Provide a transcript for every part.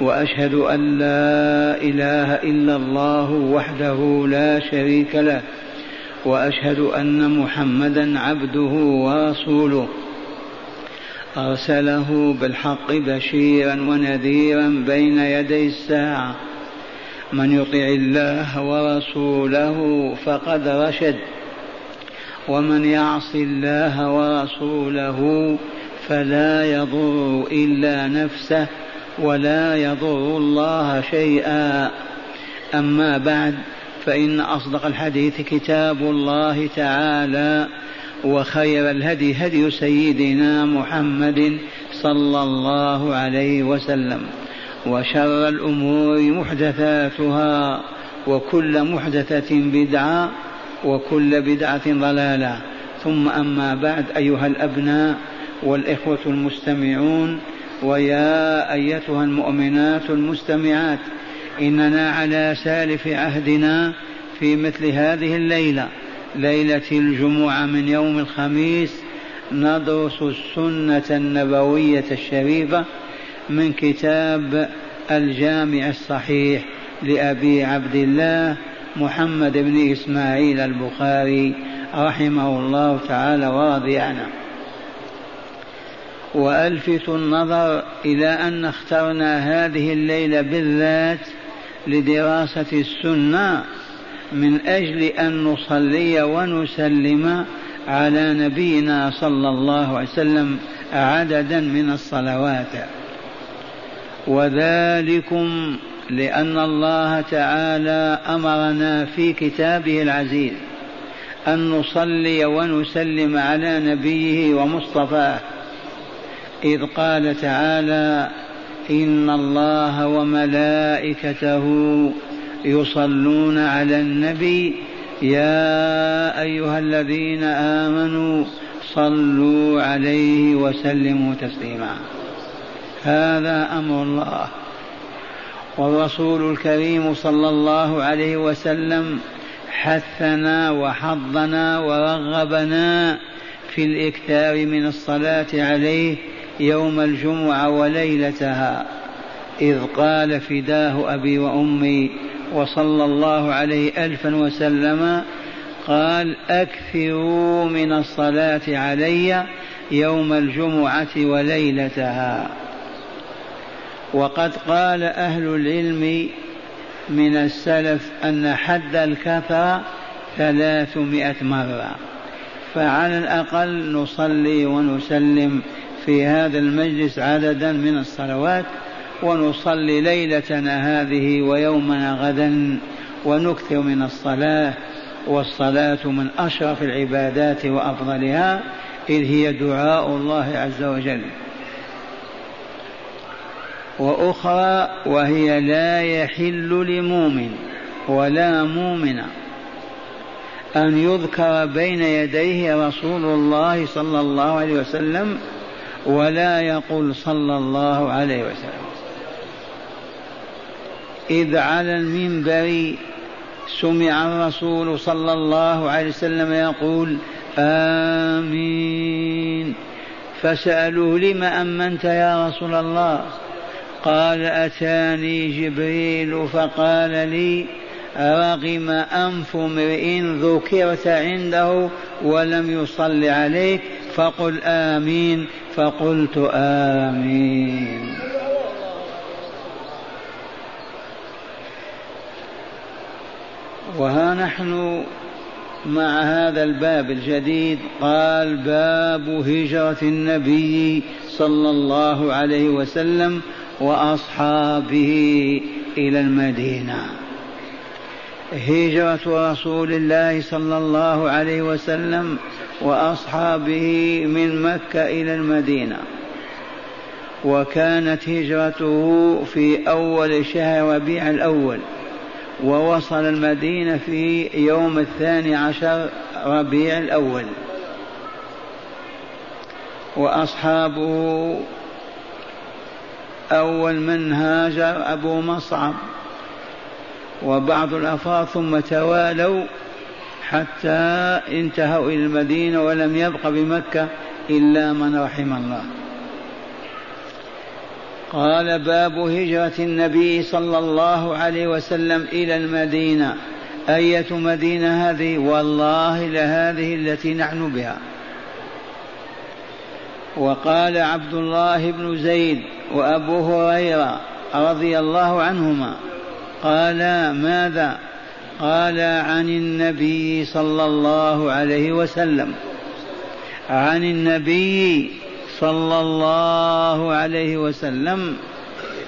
وأشهد أن لا إله إلا الله وحده لا شريك له وأشهد أن محمدا عبده ورسوله. أرسله بالحق بشيرا ونذيرا بين يدي الساعة. من يطع الله ورسوله فقد رشد ومن يعص الله ورسوله فلا يضر إلا نفسه. ولا يضر الله شيئا. أما بعد فإن أصدق الحديث كتاب الله تعالى وخير الهدي هدي سيدنا محمد صلى الله عليه وسلم وشر الأمور محدثاتها وكل محدثة بدعة وكل بدعة ضلالة. ثم أما بعد أيها الأبناء والإخوة المستمعون ويا أيتها المؤمنات المستمعات إننا على سالف عهدنا في مثل هذه الليلة ليلة الجمعة من يوم الخميس ندرس السنة النبوية الشريفة من كتاب الجامع الصحيح لأبي عبد الله محمد بن إسماعيل البخاري رحمه الله تعالى ورضي عنه والفت النظر إلى أن اخترنا هذه الليلة بالذات لدراسة السنة من أجل أن نصلي ونسلم على نبينا صلى الله عليه وسلم عددا من الصلوات. وذلكم لأن الله تعالى أمرنا في كتابه العزيز أن نصلي ونسلم على نبيه ومصطفاه إذ قال تعالى إن الله وملائكته يصلون على النبي يا أيها الذين آمنوا صلوا عليه وسلموا تسليما. هذا أمر الله. والرسول الكريم صلى الله عليه وسلم حثنا وحضنا ورغبنا في الإكثار من الصلاة عليه يوم الجمعة وليلتها إذ قال فداه أبي وأمي وصلى الله عليه ألفا وسلم قال أكثروا من الصلاة علي يوم الجمعة وليلتها. وقد قال أهل العلم من السلف أن حد الكثرة ثلاثمائة مرة فعلى الأقل نصلي ونسلم في هذا المجلس عددا من الصلوات ونصلي ليلتنا هذه ويومنا غدا ونكثر من الصلاة والصلاة من أشرف العبادات وأفضلها إذ هي دعاء الله عز وجل. وأخرى وهي لا يحل لمؤمن ولا مؤمنة أن يذكر بين يديه رسول الله صلى الله عليه وسلم ولا يقول صلى الله عليه وسلم. إذ على المنبر سمع الرسول صلى الله عليه وسلم يقول آمين. فسألوه لم أمنت يا رسول الله؟ قال أتاني جبريل فقال لي رغم أنف امرئ ذكرت عنده ولم يصل عليك؟ فقل آمين. فقلت آمين. وها نحن مع هذا الباب الجديد قال باب هجرة النبي صلى الله عليه وسلم وأصحابه إلى المدينة. هجرة رسول الله صلى الله عليه وسلم وأصحابه من مكة إلى المدينة. وكانت هجرته في أول شهر ربيع الأول. ووصل المدينة في يوم الثاني عشر ربيع الأول. وأصحابه أول من هاجر أبو مصعب. وبعض الأفراد ثم توالوا حتى انتهوا إلى المدينة ولم يبق بمكة إلا من رحم الله. قال باب هجرة النبي صلى الله عليه وسلم إلى المدينة. أية مدينة هذه؟ والله لهذه التي نحن بها. وقال عبد الله بن زيد وأبو هريرة رضي الله عنهما قال ماذا؟ قال عن النبي صلى الله عليه وسلم. عن النبي صلى الله عليه وسلم.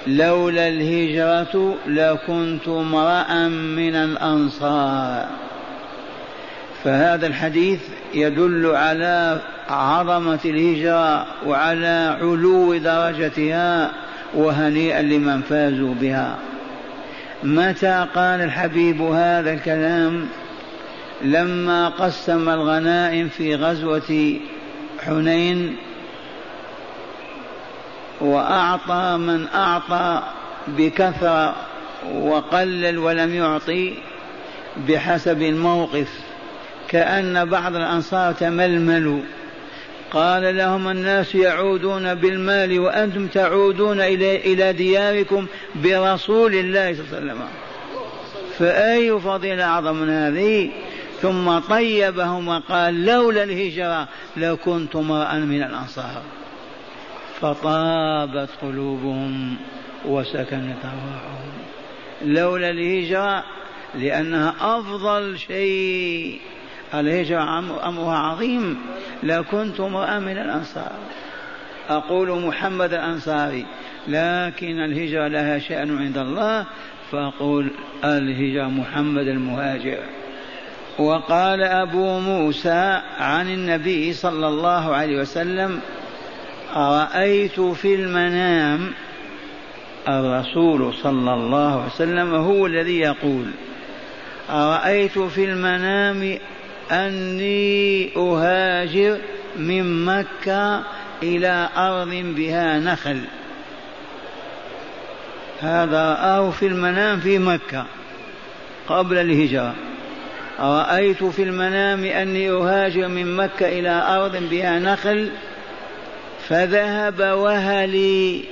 لولا الهجرة لكنت امرأ من الأنصار. فهذا الحديث يدل على عظمة الهجرة وعلى علو درجتها وهنيئا لمن فازوا بها. متى قال الحبيب هذا الكلام لما قسم الغنائم في غزوة حنين وأعطى من أعطى بكثرة وقلل ولم يعطي بحسب الموقف كأن بعض الأنصار تململوا. قال لهم الناس يعودون بالمال وأنتم تعودون إلى دياركم برسول الله صلى الله عليه وسلم. فأي فضيلة أعظم من هذه؟ ثم طيبهم وقال لولا الهجرة لكنت امرأ من الأنصار. فطابت قلوبهم وسكنت أرواحهم. لولا الهجرة لأنها أفضل شيء. الهجرة أمرها عظيم؟ لكنت امرأ من الأنصار. أقول محمد الأنصاري لكن الهجرة لها شأن عند الله فأقول الهجرة محمد المهاجر. وقال أبو موسى عن النبي صلى الله عليه وسلم رأيت في المنام؟ الرسول صلى الله عليه وسلم هو الذي يقول رأيت في المنام أني أهاجر من مكة إلى أرض بها نخل. هذا رآه في المنام في مكة قبل الهجرة. رأيت في المنام أني أهاجر من مكة إلى أرض بها نخل فذهب وهلي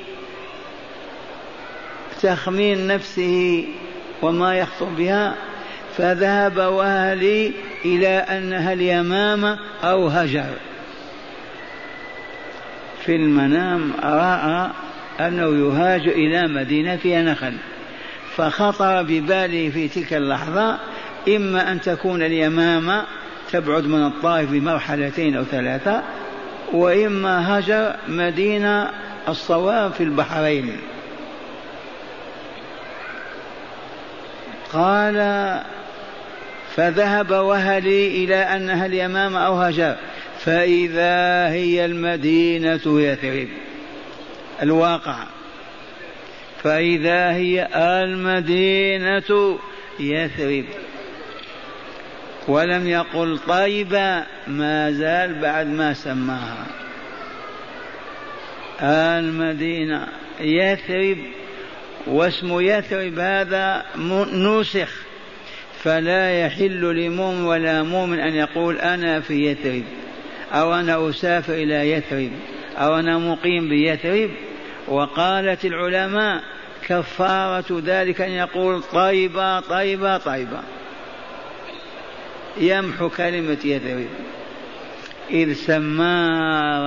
تخمين نفسه وما يخطر بها فذهب وهلي إلى أنها اليمامة أو هجر. في المنام رأى أنه يهاجر إلى مدينة فيها نخل فخطر بباله في تلك اللحظة إما أن تكون اليمامة تبعد من الطائف بمرحلتين أو ثلاثة وإما هجر مدينة الصواب في البحرين. قال فذهب وهلي إلى أنها اليمامة أو هجر فإذا هي المدينة يثرب. الواقع. فإذا هي المدينة يثرب. ولم يقل طيبة ما زال بعد ما سماها. المدينة يثرب. واسم يثرب هذا نسخ فلا يحل لمؤمن ولا مؤمن أن يقول أنا في يثرب أو أنا أسافر إلى يثرب أو أنا مقيم بيثرب. وقالت العلماء كفارة ذلك أن يقول طيبة طيبة طيبة. يمحو كلمة يثرب. إذ سمى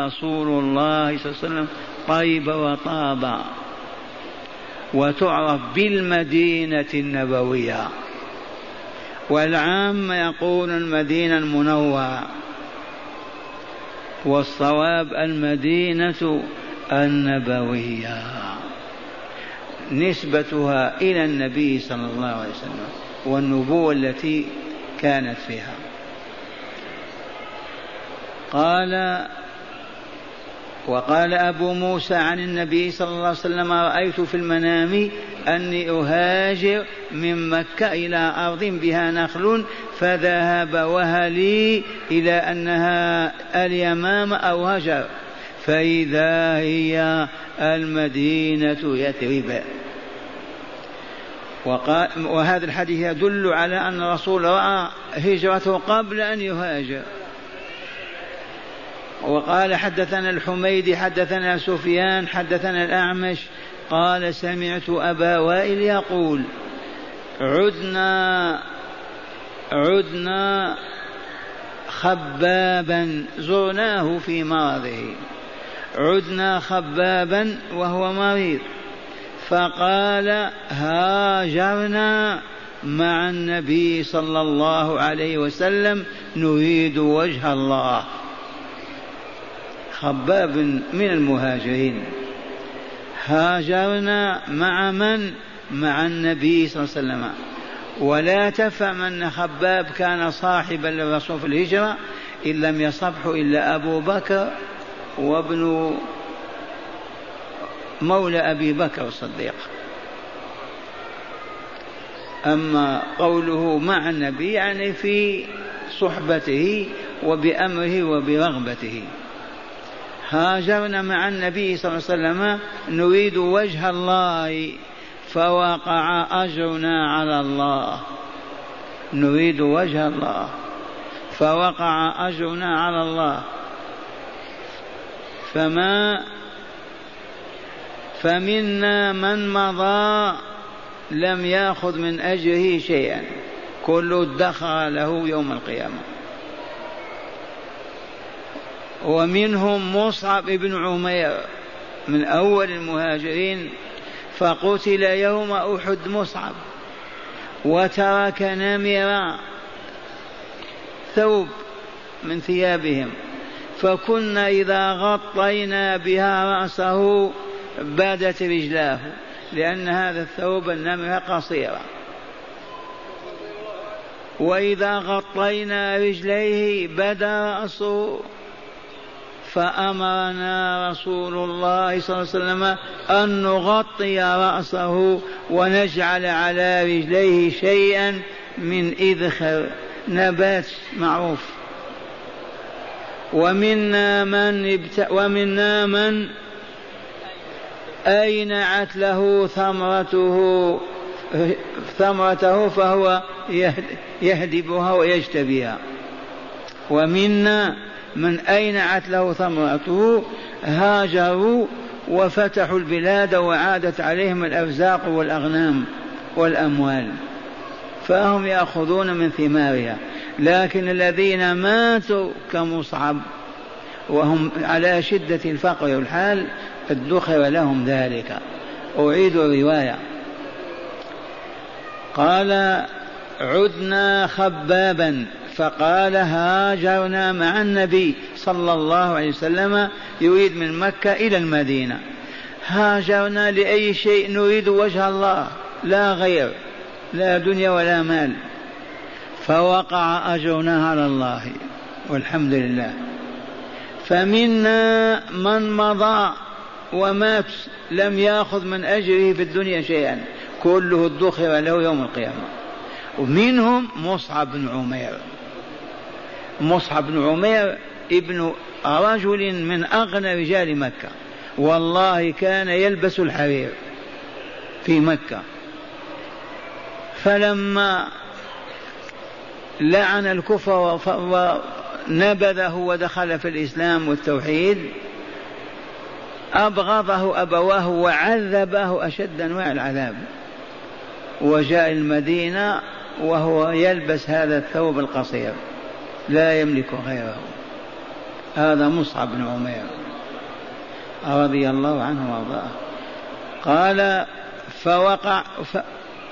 رسول الله صلى الله عليه وسلم طيب وطاب وتعرف بالمدينة النبوية. والعام يقول المدينة المنورة. والصواب المدينة النبوية. نسبتها إلى النبي صلى الله عليه وسلم والنبوة التي كانت فيها. قال وقال أبو موسى عن النبي صلى الله عليه وسلم رأيت في المنام أني أهاجر من مكة إلى أرض بها نخل فذهب وهلي إلى أنها اليمام أو هجر فإذا هي المدينة يثرب. وقال وهذا الحديث يدل على أن الرسول رأى هجرته قبل أن يهاجر. وقال حدثنا الحميدي حدثنا سفيان حدثنا الأعمش قال سمعت أبا وائل يقول عدنا عدنا خبابا زرناه في مرضه. عدنا خبابا وهو مريض. فقال هاجرنا مع النبي صلى الله عليه وسلم نريد وجه الله. خباب من المهاجرين. هاجرنا مع من؟ مع النبي صلى الله عليه وسلم. ولا تفهم أن خباب كان صاحبا للرسول في الهجرة إن لم يصبح إلا أبو بكر وابن مولى أبي بكر الصديق. أما قوله مع النبي يعني في صحبته وبأمره وبرغبته. هاجرنا مع النبي صلى الله عليه وسلم نريد وجه الله فوقع أجرنا على الله. نريد وجه الله. فوقع أجرنا على الله. فما فمنا من مضى لم يأخذ من أجره شيئا. كل ادخر له يوم القيامة. ومنهم مصعب بن عمير من أول المهاجرين فقتل يوم أحد مصعب وترك نمرا ثوب من ثيابهم. فكنا إذا غطينا بها رأسه بدت رجلاه لأن هذا الثوب النمرة قصيرة وإذا غطينا رجليه بدا رأسه فأمرنا رسول الله صلى الله عليه وسلم أن نغطي رأسه ونجعل على رجليه شيئا من إذخر نبات معروف. ومنا من ابت... ومنا من أينعت له ثمرته ثمرته فهو يهدبها ويجتبيها. ومنا من أينعت له ثمرته هاجروا وفتحوا البلاد وعادت عليهم الأرزاق والأغنام والأموال. فهم يأخذون من ثمارها. لكن الذين ماتوا كمصعب وهم على شدة الفقر والحال ادخر لهم ذلك. أعيد الرواية. قال عدنا خبابا. فقال هاجرنا مع النبي صلى الله عليه وسلم يريد من مكة إلى المدينة. هاجرنا لأي شيء نريد وجه الله لا غير لا دنيا ولا مال. فوقع أجرنا على الله والحمد لله. فمنا من مضى ومات لم يأخذ من أجره في الدنيا شيئا كله ادخر له يوم القيامة. ومنهم مصعب بن عمير. مصعب بن عمير ابن رجل من أغنى رجال مكة. والله كان يلبس الحرير في مكة. فلما لعن الكفر ونبذه ودخل في الإسلام والتوحيد أبغضه أبواه وعذبه أشد أنواع العذاب. وجاء المدينة وهو يلبس هذا الثوب القصير. لا يملك غيره. هذا مصعب بن عمير رضي الله عنه وارضاه. قال فوقع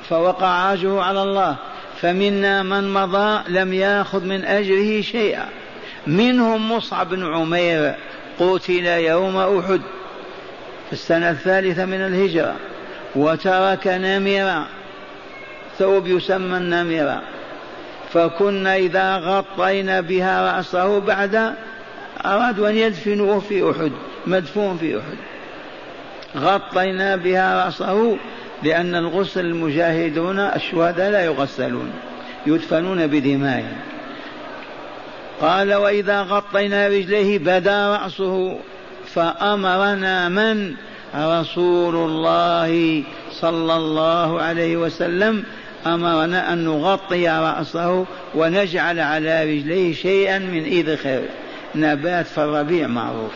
فوقع اجره على الله فمنا من مضى لم ياخذ من أجره شيئا. منهم مصعب بن عمير قتل يوم أحد في السنة الثالثة من الهجرة وترك نمرا ثوب يسمى النمرة. فكنا إذا غطينا بها رأسه بعد أرادوا أن يدفنوه في أحد مدفون في أحد. غطينا بها رأسه لأن الغسل المجاهدون الشهداء لا يغسلون يدفنون بدمائهم قال وإذا غطينا رجليه بدا رأسه فأمرنا من؟ رسول الله صلى الله عليه وسلم أمرنا أن نغطي رأسه ونجعل على رجليه شيئا من إذخر نبات في الربيع معروف.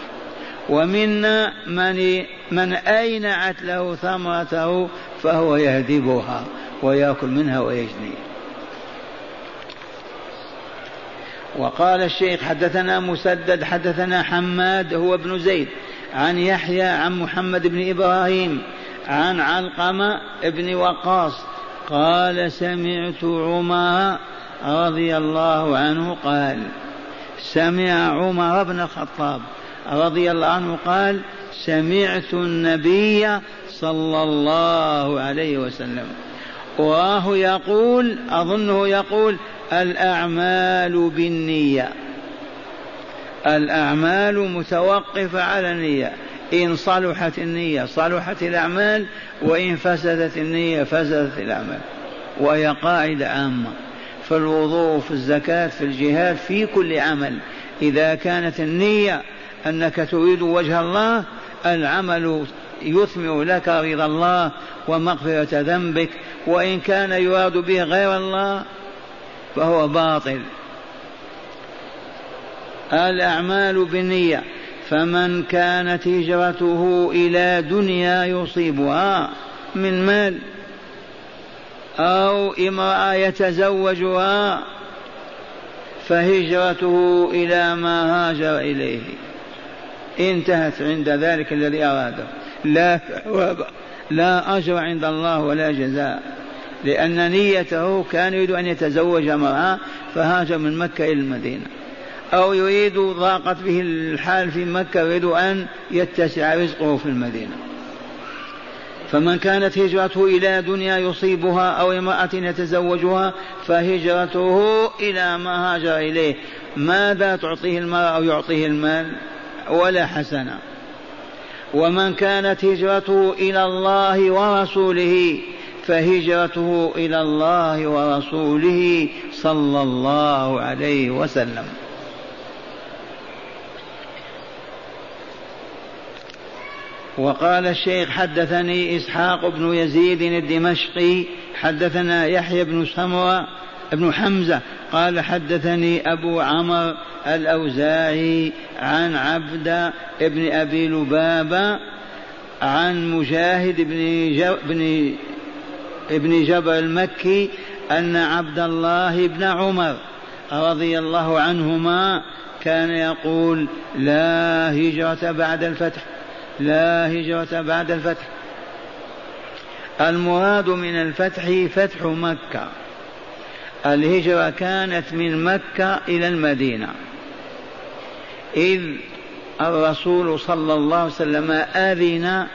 ومنا من من أينعت له ثمرته فهو يهذبها ويأكل منها ويجني. وقال الشيخ حدثنا مسدد حدثنا حماد هو ابن زيد عن يحيى عن محمد بن إبراهيم عن علقمة بن وقاص قال سمعت عمر رضي الله عنه قال سمع عمر بن الخطاب رضي الله عنه قال سمعت النبي صلى الله عليه وسلم وراه يقول أظنه يقول الأعمال بالنية الأعمال متوقفة على النية. إن صلحت النية صلحت الأعمال وإن فسدت النية فسدت الأعمال. وهي قاعدة عامة في الوضوء في الزكاة في الجهاد في كل عمل. إذا كانت النية أنك تريد وجه الله العمل يثمر لك رضا الله ومغفرة ذنبك. وإن كان يراد به غير الله فهو باطل. الأعمال بالنية. فمن كانت هجرته إلى دنيا يصيبها من مال أو امرأة يتزوجها فهجرته إلى ما هاجر إليه. انتهت عند ذلك الذي أراده. لا ثواب لا أجر عند الله ولا جزاء. لأن نيته كان يريد أن يتزوج امرأة فهاجر من مكة إلى المدينة. أو يريد ضاقت به الحال في مكة يريد أن يتسع رزقه في المدينة. فمن كانت هجرته إلى دنيا يصيبها أو امرأة يتزوجها فهجرته إلى ما هاجر إليه. ماذا تعطيه المرأة أو يعطيه المال؟ ولا حسنة. ومن كانت هجرته إلى الله ورسوله فهجرته إلى الله ورسوله صلى الله عليه وسلم. وقال الشيخ حدثني إسحاق بن يزيد الدمشقي حدثنا يحيى بن سمرة بن حمزة قال حدثني أبو عمر الأوزاعي عن عبد بن أبي لبابة عن مجاهد بن بن ابن جبر المكي أن عبد الله بن عمر رضي الله عنهما كان يقول لا هجرة بعد الفتح. لا هجرة بعد الفتح. المراد من الفتح فتح مكة. الهجرة كانت من مكة إلى المدينة. إذ الرسول صلى الله عليه وسلم أذن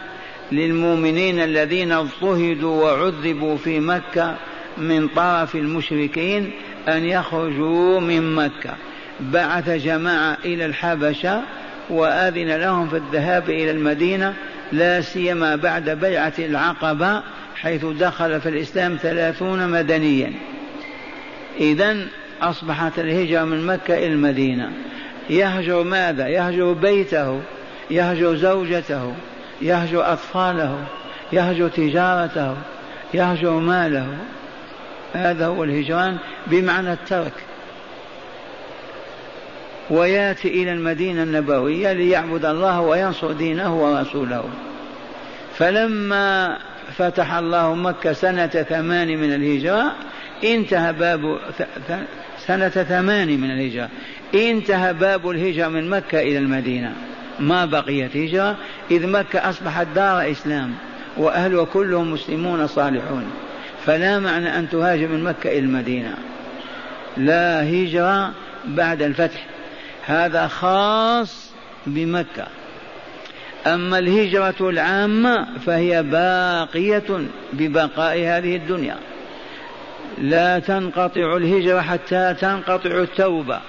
للمؤمنين الذين اضطهدوا وعذبوا في مكة من طرف المشركين أن يخرجوا من مكة. بعث جماعة إلى الحبشة وأذن لهم في الذهاب إلى المدينة لا سيما بعد بيعة العقبة حيث دخل في الإسلام ثلاثون مدنيا. إذا أصبحت الهجرة من مكة إلى المدينة. يهجر ماذا؟ يهجر بيته يهجر زوجته يهجر أطفاله يهجر تجارته يهجر ماله. هذا هو الهجران بمعنى الترك. وياتي إلى المدينة النبوية ليعبد الله وينصر دينه ورسوله. فلما فتح الله مكة سنة ثمان من الهجرة انتهى باب سنة ثمان من الهجرة. انتهى باب الهجرة من مكة إلى المدينة. ما بقيت هجرة؟ إذ مكة أصبحت دار إسلام واهلها كلهم مسلمون صالحون. فلا معنى أن تهاجر من مكة إلى المدينة. لا هجرة بعد الفتح. هذا خاص بمكة. أما الهجرة العامة فهي باقية ببقاء هذه الدنيا. لا تنقطع الهجرة حتى تنقطع التوبة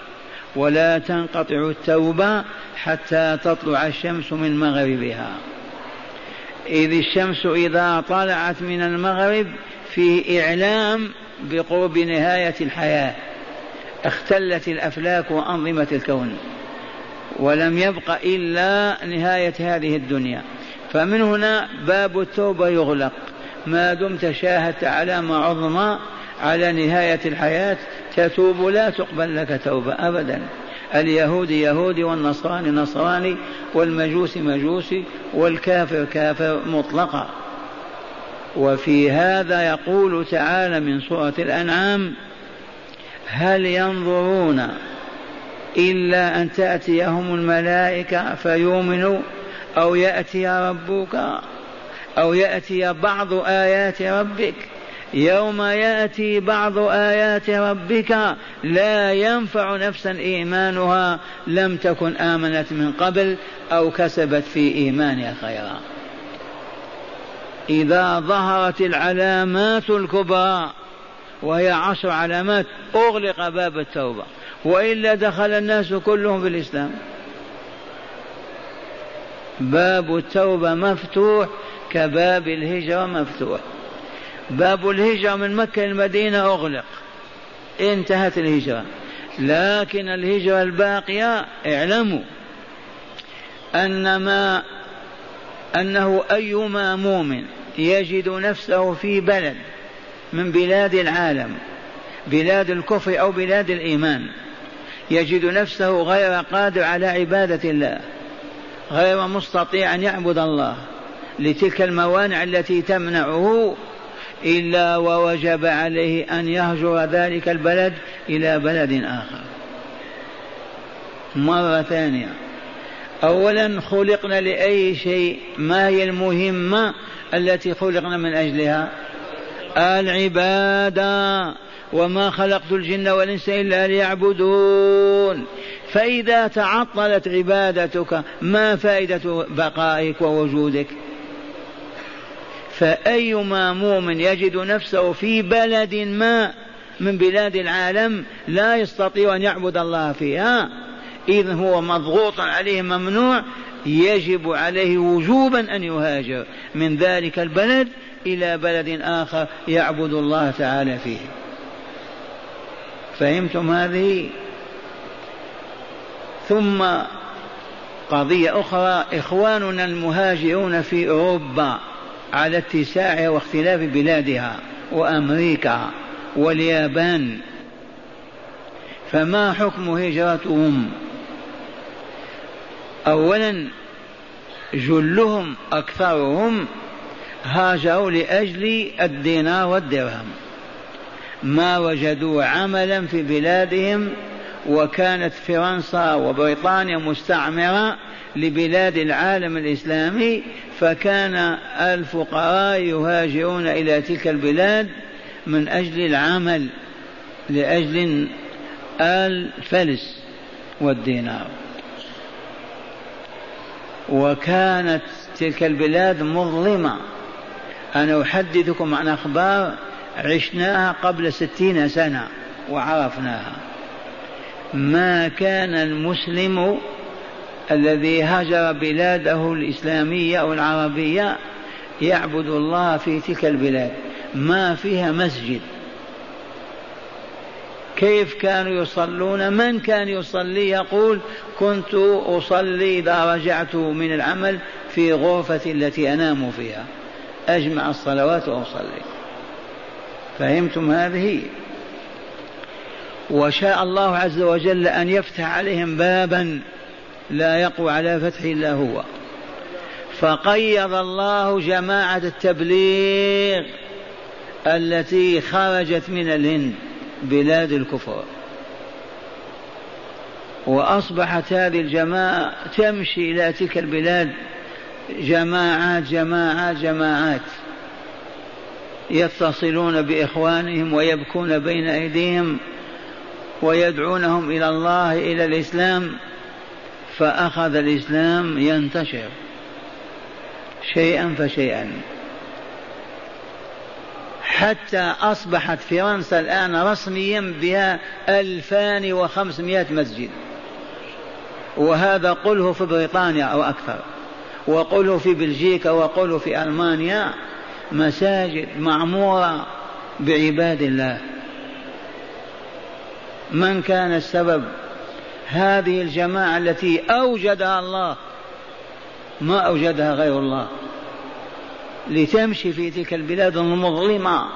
ولا تنقطع التوبة حتى تطلع الشمس من مغربها. إذ الشمس إذا طلعت من المغرب في إعلام بقرب نهاية الحياة. اختلت الأفلاك وأنظمة الكون ولم يبق إلا نهاية هذه الدنيا. فمن هنا باب التوبة يغلق. ما دمت شاهدت علامة عظمى على نهاية الحياة تتوب لا تقبل لك توبة أبدا. اليهودي يهودي والنصراني نصراني والمجوس مجوسي والكافر كافر مطلقا. وفي هذا يقول تعالى من سورة الأنعام هل ينظرون إلا أن تأتيهم الملائكة فيؤمنوا أو يأتي ربك أو يأتي بعض آيات ربك؟ يوم يأتي بعض آيات ربك لا ينفع نفسا إيمانها لم تكن آمنت من قبل أو كسبت في إيمانها خيرا. إذا ظهرت العلامات الكبرى وهي عشر علامات أغلق باب التوبة والا دخل الناس كلهم في الإسلام. باب التوبة مفتوح كباب الهجرة مفتوح. باب الهجرة من مكة المدينة أغلق. انتهت الهجرة. لكن الهجرة الباقية اعلموا أن ما أنه أيما مؤمن يجد نفسه في بلد من بلاد العالم بلاد الكفر أو بلاد الإيمان. يجد نفسه غير قادر على عبادة الله غير مستطيع أن يعبد الله. لتلك الموانع التي تمنعه إلا ووجب عليه أن يهجر ذلك البلد إلى بلد آخر. مرة ثانية. أولا خلقنا لأي شيء ما هي المهمة التي خلقنا من أجلها؟ العبادة وما خلقت الجن والإنس إلا ليعبدون. فإذا تعطلت عبادتك ما فائدة بقائك ووجودك؟ فأيما مؤمن يجد نفسه في بلد ما من بلاد العالم لا يستطيع أن يعبد الله فيها إذ هو مضغوط عليه ممنوع يجب عليه وجوبا أن يهاجر. من ذلك البلد إلى بلد آخر يعبد الله تعالى فيه. فهمتم هذه؟ ثم قضية أخرى إخواننا المهاجرون في أوروبا على اتساعها واختلاف بلادها وأمريكا واليابان. فما حكم هجرتهم؟ اولا جلهم أكثرهم هاجروا لأجل الدينار والدرهم. ما وجدوا عملا في بلادهم وكانت فرنسا وبريطانيا مستعمرة لبلاد العالم الإسلامي فكان الفقراء يهاجرون إلى تلك البلاد من أجل العمل لأجل الفلس والدينار. وكانت تلك البلاد مظلمة. أنا أحدثكم عن أخبار عشناها قبل ستين سنة وعرفناها. ما كان المسلم الذي هاجر بلاده الإسلامية أو العربية يعبد الله في تلك البلاد. ما فيها مسجد. كيف كانوا يصلون؟ من كان يصلي؟ يقول كنت أصلي إذا رجعت من العمل في غرفتي التي أنام فيها. أجمع الصلوات وأصلي فهمتم هذه؟ وشاء الله عز وجل أن يفتح عليهم بابا لا يقوى على فتح إلا هو. فقيض الله جماعة التبليغ التي خرجت من الهند بلاد الكفر. وأصبحت هذه الجماعة تمشي إلى تلك البلاد جماعات جماعات جماعات يتصلون بإخوانهم ويبكون بين أيديهم ويدعونهم إلى الله إلى الإسلام فأخذ الإسلام ينتشر شيئا فشيئا. حتى أصبحت فرنسا الآن رسميا بها 2500 مسجد وهذا قله في بريطانيا أو أكثر. وقله في بلجيكا وقله في ألمانيا مساجد معمورة بعباد الله. من كان السبب؟ هذه الجماعة التي أوجدها الله. ما أوجدها غير الله. لتمشي في تلك البلاد المظلمة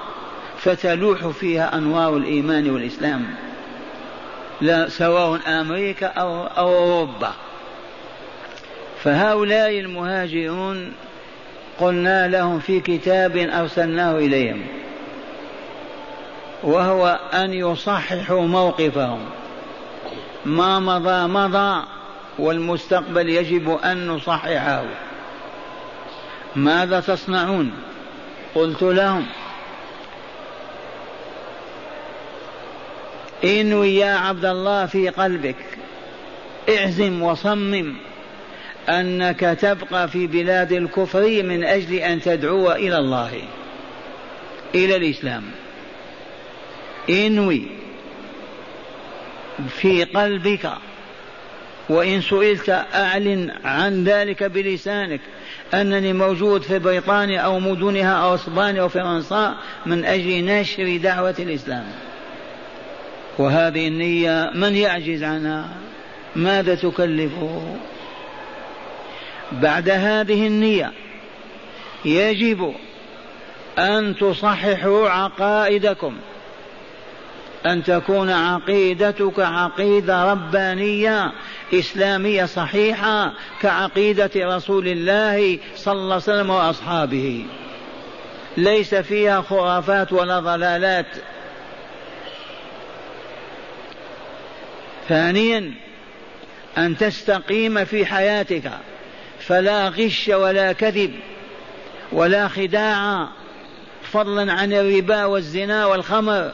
فتلوح فيها أنوار الإيمان والإسلام. لا سواء أمريكا أو أوروبا. فهؤلاء المهاجرون قلنا لهم في كتاب أرسلناه إليهم وهو أن يصححوا موقفهم. ما مضى مضى والمستقبل يجب أن نصححه. ماذا تصنعون؟ قلت لهم انوي يا عبد الله في قلبك اعزم وصمم. أنك تبقى في بلاد الكفر من أجل أن تدعو إلى الله إلى الإسلام. إنوي في قلبك وإن سئلت أعلن عن ذلك بلسانك أنني موجود في بريطانيا أو مدنها أو إسبانيا أو فرنسا من أجل نشر دعوة الإسلام. وهذه النية من يعجز عنها؟ ماذا تكلفه بعد هذه النية يجب أن تصححوا عقائدكم أن تكون عقيدتك عقيدة ربانية إسلامية صحيحة كعقيدة رسول الله صلى الله عليه وسلم وأصحابه. ليس فيها خرافات ولا ضلالات. ثانيا أن تستقيم في حياتك. فلا غش ولا كذب ولا خداع فضلا عن الربا والزنا والخمر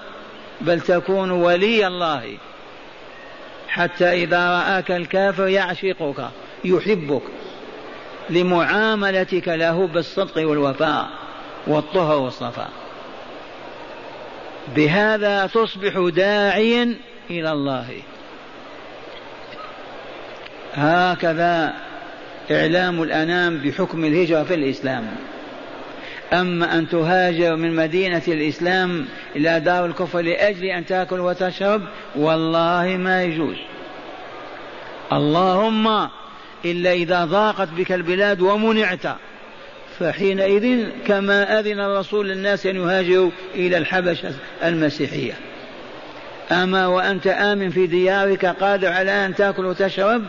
بل تكون ولي الله. حتى إذا رآك الكافر يعشقك يحبك. لمعاملتك له بالصدق والوفاء والطهر والصفاء. بهذا تصبح داعيا إلى الله. هكذا إعلام الأنام بحكم الهجرة في الإسلام. أما أن تهاجر من مدينة الإسلام إلى دار الكفر لأجل أن تأكل وتشرب والله ما يجوز. اللهم إلا إذا ضاقت بك البلاد ومنعت فحينئذ كما أذن الرسول للناس أن يهاجروا إلى الحبشة المسيحية. أما وأنت آمن في ديارك قادر على أن تأكل وتشرب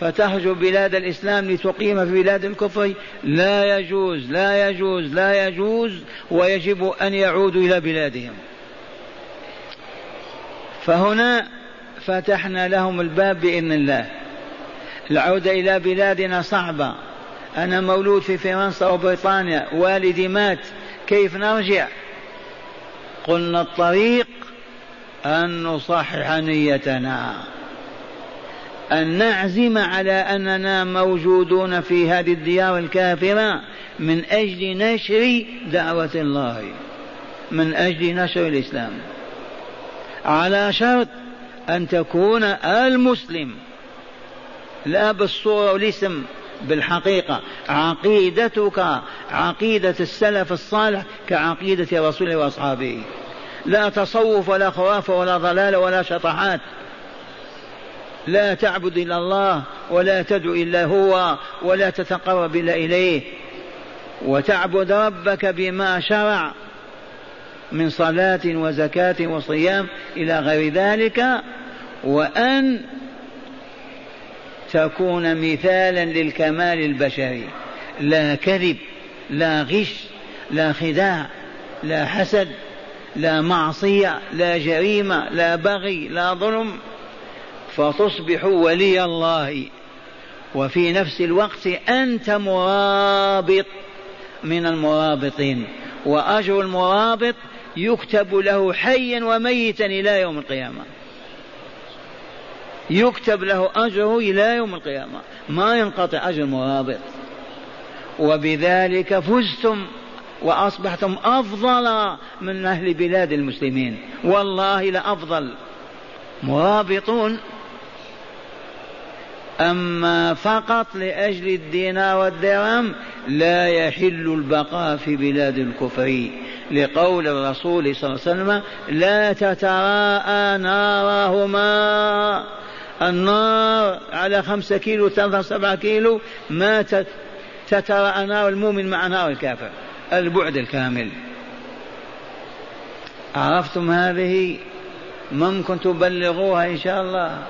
فتهجر بلاد الإسلام لتقيم في بلاد الكفر. لا يجوز لا يجوز لا يجوز ويجب أن يعودوا إلى بلادهم. فهنا فتحنا لهم الباب بإذن الله. العودة إلى بلادنا صعبة. أنا مولود في فرنسا وبريطانيا والدي مات. كيف نرجع؟ قلنا الطريق أن نصحح نيتنا. أن نعزم على أننا موجودون في هذه الديار الكافرة من أجل نشر دعوة الله. من أجل نشر الإسلام. على شرط أن تكون المسلم. لا بالصورة والاسم بالحقيقة. عقيدتك عقيدة السلف الصالح كعقيدة رسوله وأصحابه. لا تصوف ولا خرافة ولا ضلال ولا شطحات. لا تعبد إلا الله ولا تدعو إلا هو ولا تتقرب إلا إليه. وتعبد ربك بما شرع من صلاة وزكاة وصيام إلى غير ذلك. وأن تكون مثالا للكمال البشري. لا كذب لا غش لا خداع لا حسد لا معصية لا جريمة لا بغي لا ظلم. فتصبح ولي الله. وفي نفس الوقت أنت مرابط من المرابطين. وأجر المرابط يكتب له حيا وميتا إلى يوم القيامة. يكتب له أجره إلى يوم القيامة. ما ينقطع أجر المرابط. وبذلك فزتم وأصبحتم أفضل من أهل بلاد المسلمين. والله لأفضل. مرابطون أما فقط لأجل الدينار والدرهم لا يحل البقاء في بلاد الكفر. لقول الرسول صلى الله عليه وسلم لا تتراءى نارهما. النار على خمسة كيلو تنظر سبعة كيلو. ما تتراءى نار المؤمن مع نار الكافر؟ البعد الكامل. عرفتم هذه؟ ممكن تبلغوها إن شاء الله.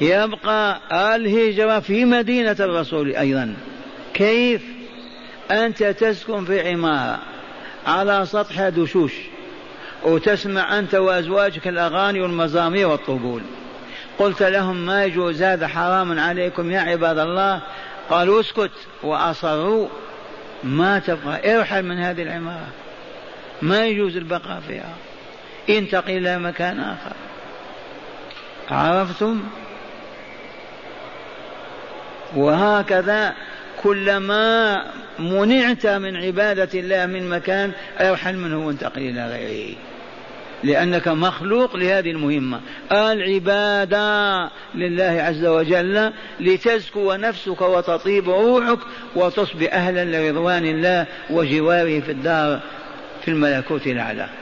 يبقى الهجرة في مدينة الرسول أيضا. كيف؟ أنت تسكن في عمارة على سطحها دشوش وتسمع أنت وأزواجك الأغاني والمزامير والطبول. قلت لهم ما يجوز هذا حرام عليكم يا عباد الله؟ قالوا اسكت وأصروا. ما تبقى ارحل من هذه العمارة. ما يجوز البقاء فيها. انتقل إلى مكان آخر. عرفتم؟ وهكذا كلما منعت من عبادة الله من مكان ارحل منه وانتقل إلى غيره. لأنك مخلوق لهذه المهمة. العبادة لله عز وجل لتزكو نفسك وتطيب روحك وتصبح أهلا لرضوان الله وجواره في الدار في الملكوت الأعلى.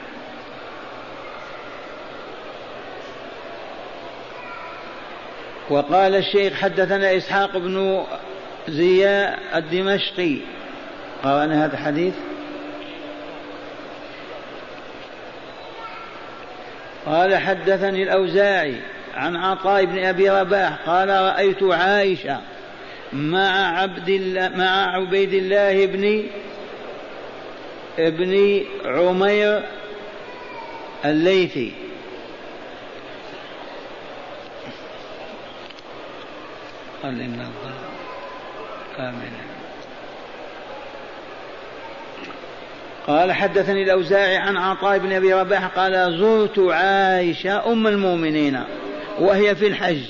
وقال الشيخ حدثنا إسحاق بن زياء الدمشقي. قرأنا هذا الحديث قال حدثني الأوزاعي عن عطاء بن أبي رباح. قال رأيت عائشة مع عبد الله مع عبيد الله بن ابن عمير الليثي. آمين. قال حدثني الأوزاعي عن عطاء بن أبي رباح قال زرت عائشة أم المؤمنين وهي في الحج.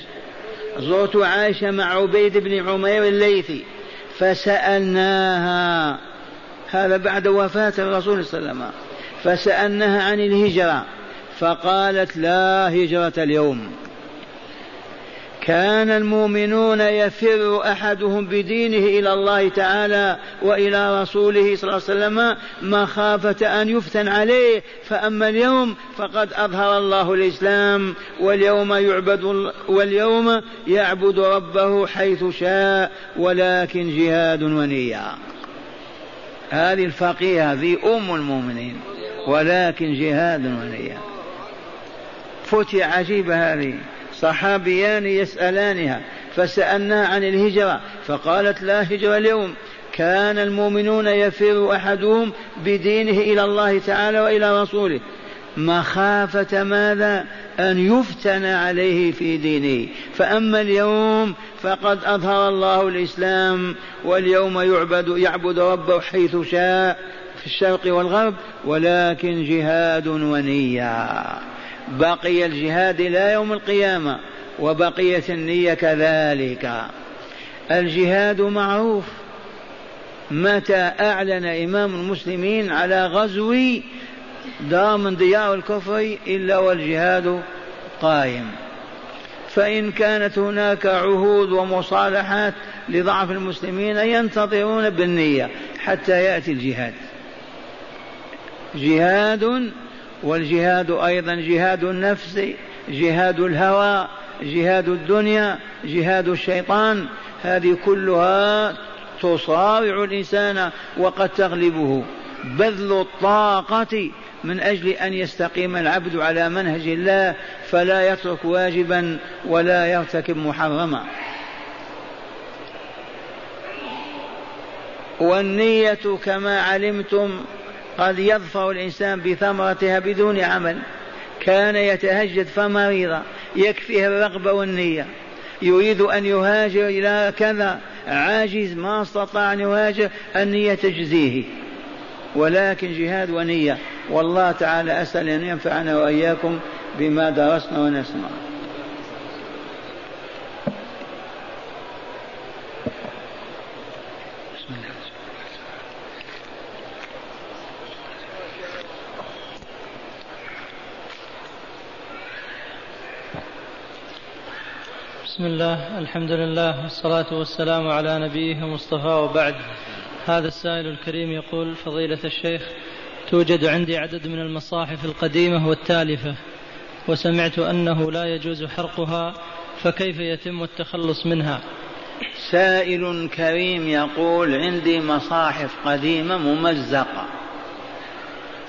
زرت عائشة مع عبيد بن عمير الليثي فسألناها هذا بعد وفاة الرسول صلى الله عليه وسلم فسألناها عن الهجرة فقالت لا هجرة اليوم. كان المؤمنون يفر أحدهم بدينه إلى الله تعالى وإلى رسوله صلى الله عليه وسلم مخافة أن يفتن عليه فأما اليوم فقد أظهر الله الإسلام واليوم يعبد واليوم يعبد ربه حيث شاء ولكن جهاد ونية. هذه الفقيهة ذي أم المؤمنين ولكن جهاد ونية. فتي عجيبة هذه. صحابيان يسألانها فسألناها عن الهجرة فقالت لا هجرة اليوم. كان المؤمنون يفر أحدهم بدينه إلى الله تعالى وإلى رسوله. مخافة ماذا؟ أن يفتن عليه في دينه. فأما اليوم فقد أظهر الله الإسلام واليوم يعبد يعبد ربه حيث شاء في الشرق والغرب ولكن جهاد ونية. بقي الجهاد إلى يوم القيامة وبقيت النية كذلك. الجهاد معروف. متى أعلن إمام المسلمين على غزو دار من ديار الكفر إلا والجهاد قائم. فإن كانت هناك عهود ومصالحات لضعف المسلمين ينتظرون بالنية حتى يأتي الجهاد. جهاد والجهاد أيضا جهاد النفس جهاد الهوى جهاد الدنيا جهاد الشيطان هذه كلها تصارع الإنسان وقد تغلبه. بذل الطاقة من أجل أن يستقيم العبد على منهج الله فلا يترك واجبا ولا يرتكب محرما. والنية كما علمتم قد يظفر الإنسان بثمرتها بدون عمل كان يتهجد فمريضا يكفيه الرغبة والنية. يريد أن يهاجر إلى كذا عاجز ما استطاع أن يهاجر النية تجزيه. ولكن جهاد ونية. والله تعالى أسأل أن ينفعنا وإياكم بما درسنا ونسمع. بسم الله الحمد لله والصلاة والسلام على نبيه مصطفى وبعد. هذا السائل الكريم يقول فضيلة الشيخ توجد عندي عدد من المصاحف القديمة والتالفة وسمعت أنه لا يجوز حرقها فكيف يتم التخلص منها؟ سائل كريم يقول عندي مصاحف قديمة ممزقة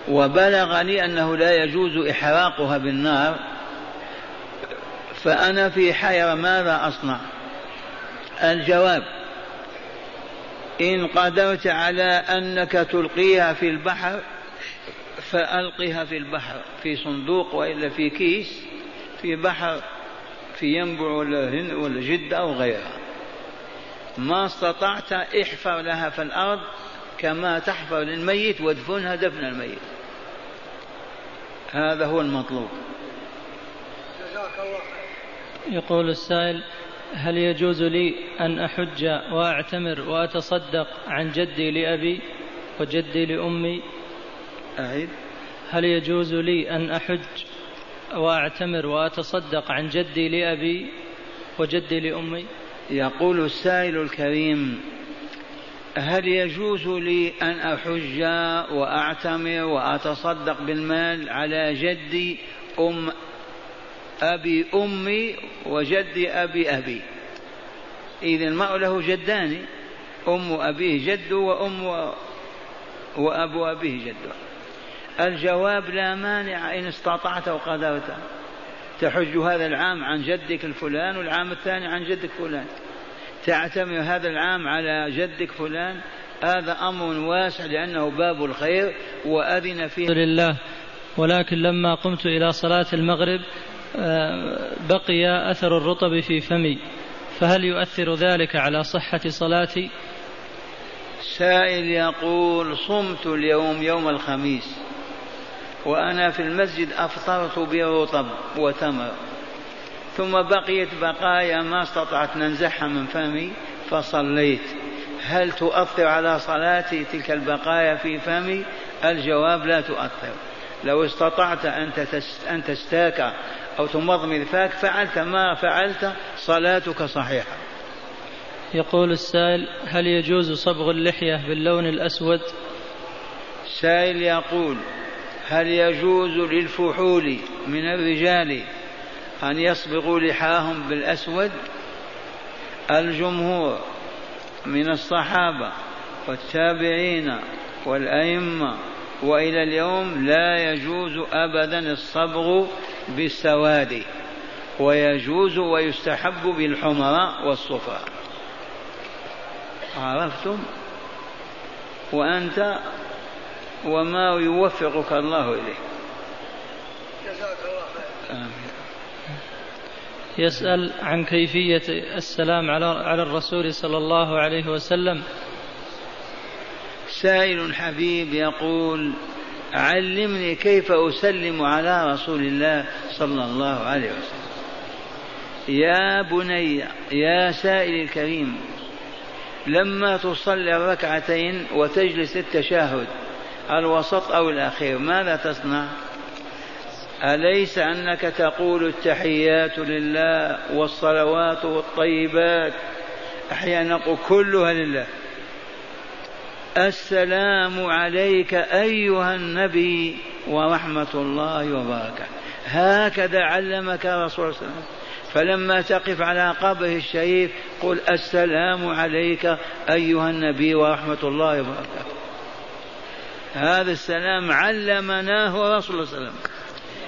وبلغني أنه لا يجوز إحراقها بالنار فأنا في حيرة ماذا أصنع؟ الجواب إن قدرت على أنك تلقيها في البحر فألقها في البحر في صندوق وإلا في كيس في بحر في ينبع ولا هند ولا جدة أو غيرها. ما استطعت احفر لها في الأرض كما تحفر للميت وادفنها دفن الميت. هذا هو المطلوب. يقول السائل هل يجوز لي أن أحج وأعتمر وأتصدق عن جدي لأبي وجدي لأمي؟ أعيد. هل يجوز لي أن أحج وأعتمر وأتصدق عن جدي لأبي وجدي لأمي؟ يقول السائل الكريم هل يجوز لي أن أحج وأعتمر وأتصدق بالمال على جدي أم أبي أمي وجدي أبي أبي. إذا المرء له جدان أم أبيه جد وأم وأبو أبيه جد. الجواب لا مانع إن استطعت وقدرت تحج هذا العام عن جدك الفلان والعام الثاني عن جدك فلان. تعتمر هذا العام على جدك فلان. هذا أمر واسع لأنه باب الخير وأذن فيه. لله. ولكن لما قمت إلى صلاة المغرب بقي أثر الرطب في فمي فهل يؤثر ذلك على صحة صلاتي؟ سائل يقول صمت اليوم يوم الخميس وأنا في المسجد أفطرت برطب وتمر ثم بقيت بقايا ما استطعت ننزعها من فمي فصليت. هل تؤثر على صلاتي تلك البقايا في فمي؟ الجواب لا تؤثر. لو استطعت أن تستاك أو تمضمض فاك فعلت ما فعلت صلاتك صحيحة. يقول السائل هل يجوز صبغ اللحية باللون الأسود؟ سائل يقول هل يجوز للفحول من الرجال أن يصبغوا لحاهم بالأسود؟ الجمهور من الصحابة والتابعين والأئمة وإلى اليوم لا يجوز أبدا الصبغ بالسواد ويجوز ويستحب بالحمراء والصفراء عرفتم؟ وأنت وما يوفقك الله إليه. جزاك الله خير. آمين. يسأل عن كيفية السلام على على الرسول صلى الله عليه وسلم. سائل حبيب يقول علمني كيف أسلم على رسول الله صلى الله عليه وسلم. يا بني يا سائل الكريم لما تصلي الركعتين وتجلس التشهد الوسط أو الأخير ماذا تصنع؟ أليس أنك تقول التحيات لله والصلوات والطيبات؟ أحيانا نقول كلها لله. السلام عليك أيها النبي ورحمة الله وبركاته. هكذا علمك رسول الله وسلم. فلما تقف على قبره الشريف قل السلام عليك أيها النبي ورحمة الله وبركاته. هذا السلام علمناه رسول الله صلى الله عليه وسلم.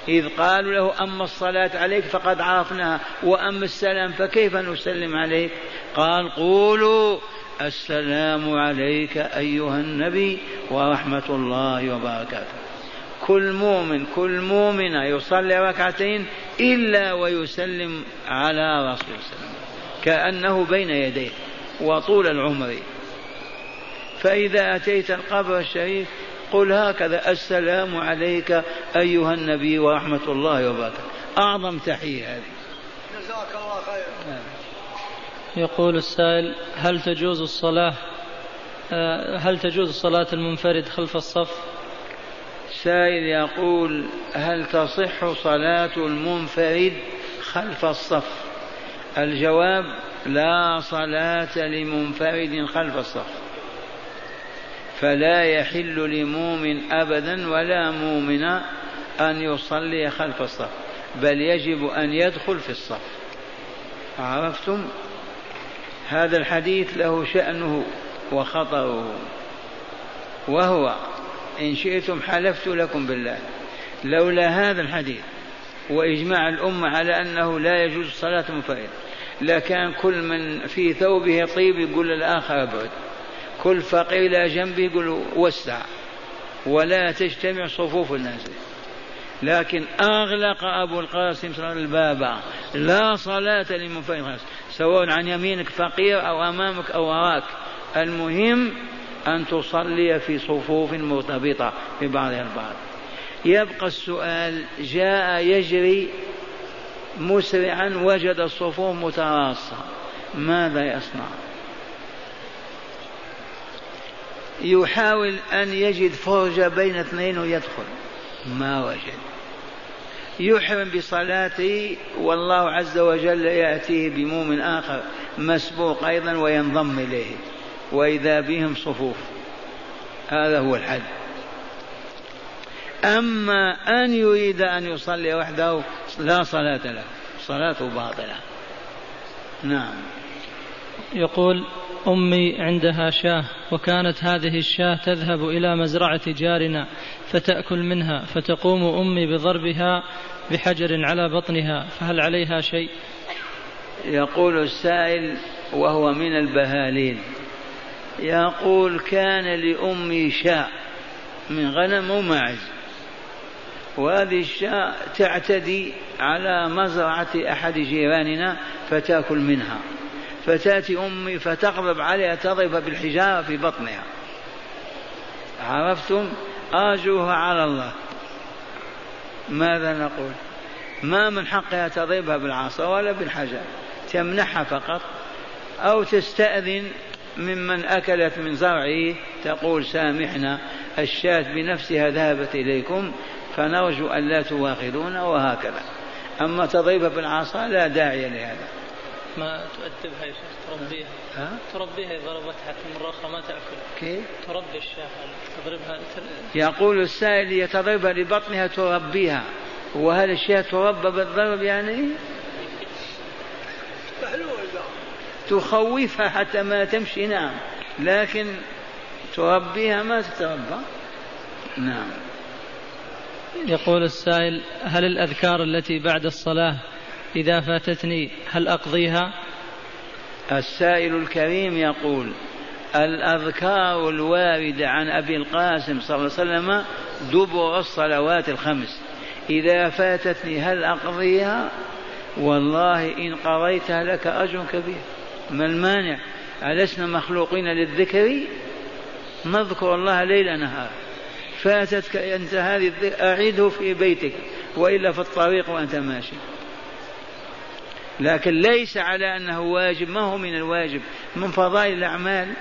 إذ قالوا له أما الصلاة عليك فقد عرفناها وأما السلام فكيف نسلم عليك؟ قال قولوا السلام عليك أيها النبي ورحمة الله وبركاته. كل مؤمن كل مؤمنة يصلي ركعتين إلا ويسلم على رسول الله وسلم. كأنه بين يديه وطول العمر. فإذا أتيت القبر الشريف قل هكذا السلام عليك أيها النبي ورحمة الله وبركاته. أعظم تحية هذه. جزاك الله خيرا. يقول السائل هل تجوز الصلاة آه، هل تجوز صلاة المنفرد خلف الصف؟ سائل يقول هل تصح صلاة المنفرد خلف الصف؟ الجواب لا صلاة لمنفرد خلف الصف. فلا يحل لمؤمن أبدا ولا مؤمن أن يصلي خلف الصف بل يجب أن يدخل في الصف. عرفتم؟ هذا الحديث له شأنه وخطره. وهو إن شئتم حلفت لكم بالله. لولا هذا الحديث وإجماع الأمة على أنه لا يجوز صلاة منفرد لكان كل من في ثوبه طيب يقول للآخر أبعد. كل فقير إلى جنبه يقول وسع. ولا تجتمع صفوف الناس. لكن أغلق أبو القاسم الباب لا صلاة لمنفرد سواء عن يمينك فقير أو أمامك أو وراك. المهم أن تصلي في صفوف مرتبطة ببعضها البعض. يبقى السؤال جاء يجري مسرعا وجد الصفوف متراصة. ماذا يصنع؟ يحاول أن يجد فرجة بين اثنين ويدخل. ما وجد. يحرم بصلاته والله عز وجل يأتيه بمؤمن آخر مسبوق أيضا وينضم إليه وإذا بهم صفوف. هذا هو الحد أما أن يريد أن يصلي وحده لا صلاة له صلاته باطلة. نعم. يقول أمي عندها شاة وكانت هذه الشاة تذهب إلى مزرعة جارنا فتأكل منها فتقوم أمي بضربها بحجر على بطنها فهل عليها شيء؟ يقول السائل وهو من البهالين يقول كان لأمي شاء من غنم وماعز وهذه الشاة تعتدي على مزرعة أحد جيراننا فتأكل منها فتأتي أمي فتغضب عليها تضرب بالحجارة في بطنها. عرفتم؟ أرجوها على الله. ماذا نقول؟ ما من حقها تضربها بالعصا ولا بالحجر. تمنحها فقط أو تستأذن ممن أكلت من زرعه. تقول سامحنا الشاة بنفسها ذهبت إليكم فنرجو أن لا تواخذونا وهكذا. أما تضربها بالعصا لا داعي لهذا. ما تؤدبها يا شيخ تربيها. ها؟ تربيها إذا ضربتها من رخة ما تأكل. كيف؟ تربي الشاة تضربها. يقول السائل يتضربها لبطنها تربيها. وهل الشاة تربى بالضرب يعني؟ تخوفها حتى ما تمشي نعم. لكن تربيها ما تتربى. نعم. يقول السائل هل الأذكار التي بعد الصلاة إذا فاتتني هل أقضيها؟ السائل الكريم يقول الأذكار الواردة عن أبي القاسم صلى الله عليه وسلم دبر الصلوات الخمس. إذا فاتتني هل أقضيها؟ والله إن قضيتها لك أجر كبير. ما المانع؟ ألسنا مخلوقين للذكر؟ نذكر الله ليل نهار. فاتتك أنت هذه أعده في بيتك وإلا في الطريق وأنت ماشي. لكن ليس على أنه واجب ما هو من الواجب؟ من فضائل الأعمال.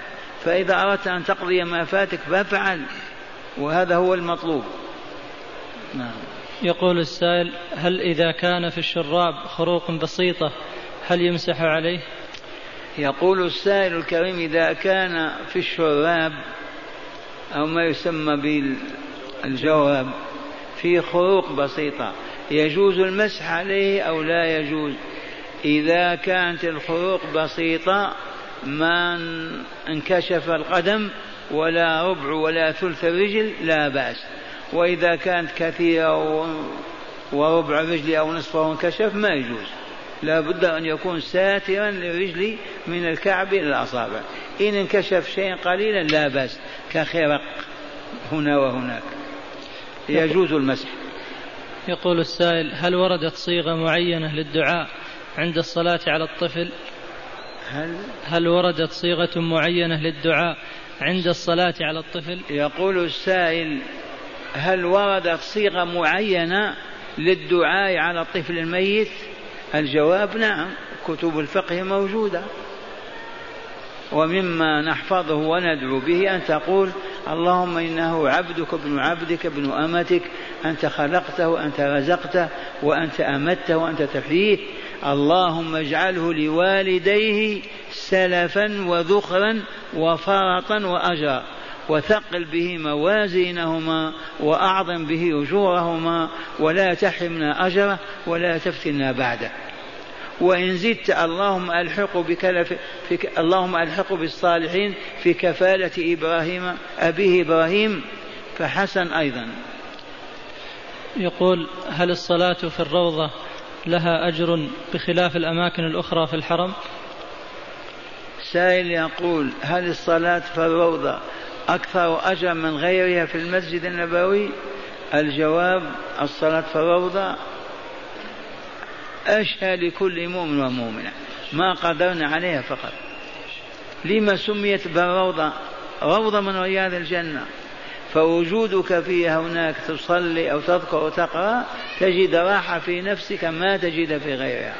فإذا أردت أن تقضي ما فاتك فافعل وهذا هو المطلوب. نعم. يقول السائل هل إذا كان في الشراب خروق بسيطة هل يمسح عليه؟ يقول السائل الكريم إذا كان في الشراب أو ما يسمى بالجواب في خروق بسيطة يجوز المسح عليه أو لا يجوز؟ إذا كانت الخروق بسيطة ما انكشف القدم ولا ربع ولا ثلث الرجل لا بأس. وإذا كانت كثيرة وربع الرجل أو نصفه انكشف ما يجوز. لا بد أن يكون ساترا للرجل من الكعب إلى الأصابع. إن انكشف شيء قليلا لا بأس. كخرق هنا وهناك. يجوز المسح. يقول السائل هل وردت صيغة معينة للدعاء؟ عند الصلاة على الطفل؟ هل هل وردت صيغة معينة للدعاء عند الصلاة على الطفل؟ يقول السائل هل وردت صيغة معينة للدعاء على الطفل الميت؟ الجواب نعم كتب الفقه موجودة. ومما نحفظه وندعو به أن تقول اللهم إنه عبدك ابن عبدك ابن أمتك أنت خلقته وأنت رزقته وأنت أمته وأنت تحييه. اللهم اجعله لوالديه سلفا وذخرا وفرطا وأجرا. وثقل به موازينهما وأعظم به أجورهما ولا تحرمنا أجره ولا تفتنا بعده. وإن زدت اللهم ألحق بك في اللهم ألحق بالصالحين في كفالة إبراهيم أبيه إبراهيم فحسن أيضا. يقول هل الصلاة في الروضة لها أجر بخلاف الأماكن الأخرى في الحرم؟ سائل يقول هل الصلاة في الروضة أكثر أجرا من غيرها في المسجد النبوي؟ الجواب الصلاة في الروضة أشهى لكل مؤمن ومؤمنة. ما قدرنا عليها فقط. لما سميت بالروضة روضة من رياض الجنة. فوجودك فيها هناك تصلي أو تذكر أو تقرأ تجد راحة في نفسك ما تجد في غيرها.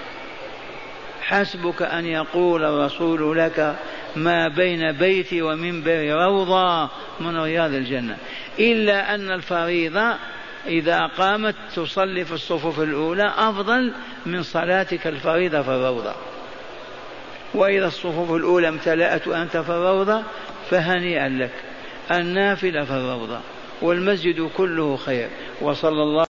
حسبك أن يقول الرسول لك ما بين بيتي ومنبر روضة من رياض الجنة. إلا أن الفريضة إذا قامت تصلي في الصفوف الأولى أفضل من صلاتك الفريضة في الروضة. وإذا الصفوف الأولى امتلأت وأنت في الروضة فهنيئا لك. النافلة في الروضة والمسجد كله خير وصلى الله